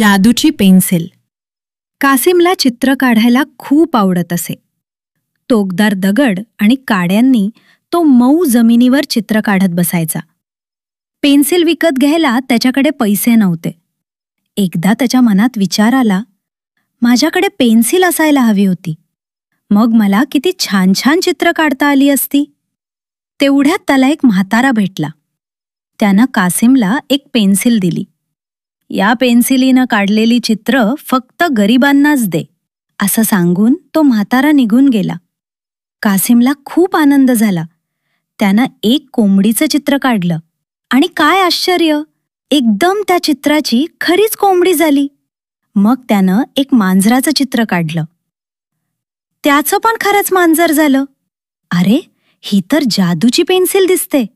जादूची पेन्सिल. कासिमला चित्र काढायला खूप आवडत असे. तोकदार दगड आणि काड्यांनी तो मऊ जमिनीवर चित्र काढत बसायचा. पेन्सिल विकत घ्यायला त्याच्याकडे पैसे नव्हते. एकदा त्याच्या मनात विचार आला माझ्याकडे पेन्सिल असायला हवी होती. मग मला किती छान छान चित्र काढता आली असती. तेवढ्यात त्याला एक म्हातारा भेटला. त्यानं कासिमला एक पेन्सिल दिली. या पेन्सिलीनं काढलेली चित्र फक्त गरिबांनाच दे असं सांगून तो म्हातारा निघून गेला. कासिमला खूप आनंद झाला. त्यानं एक कोंबडीचं चित्र काढलं. आणि काय आश्चर्य! एकदम त्या चित्राची खरीच कोंबडी झाली. मग त्यानं एक मांजराचं चित्र काढलं. त्याचं पण खरंच मांजर झालं. अरे ही तर जादूची पेन्सिल दिसते.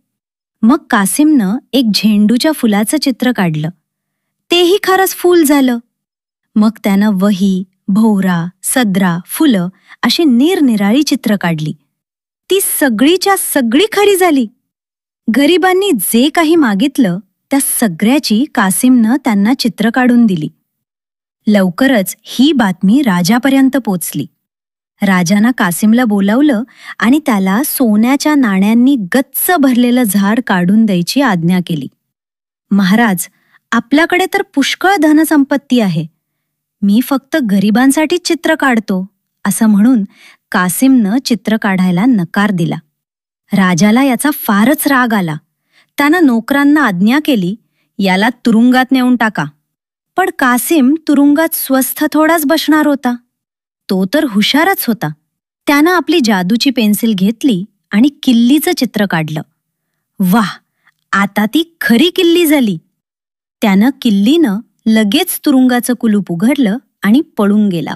मग कासिमनं एक झेंडूच्या फुलाचं चित्र काढलं. तेही खरंच फूल झालं. मग त्यानं वही भोवरा सदरा फुलं अशी निरनिराळी चित्र काढली. ती सगळीच्या सगळी खरी झाली. गरिबांनी जे काही मागितलं त्या सगळ्याची कासिमनं त्यांना चित्र काढून दिली. लवकरच ही बातमी राजापर्यंत पोचली. राजानं कासिमला बोलावलं आणि त्याला सोन्याच्या नाण्यांनी गच्च भरलेलं झाड काढून द्यायची आज्ञा केली. महाराज आपल्याकडे तर पुष्कळ धनसंपत्ती आहे. मी फक्त गरिबांसाठीच चित्र काढतो असं म्हणून कासिमनं चित्र काढायला नकार दिला. राजाला याचा फारच राग आला. त्यानं नोकरांना आज्ञा केली याला तुरुंगात नेऊन टाका. पण कासिम तुरुंगात स्वस्थ थोडाच बसणार होता. तो तर हुशारच होता. त्यानं आपली जादूची पेन्सिल घेतली आणि किल्लीचं चित्र काढलं. वाह आता ती खरी किल्ली झाली. त्यानं किल्लीनं लगेच तुरुंगाचं कुलूप उघडलं आणि पळून गेला.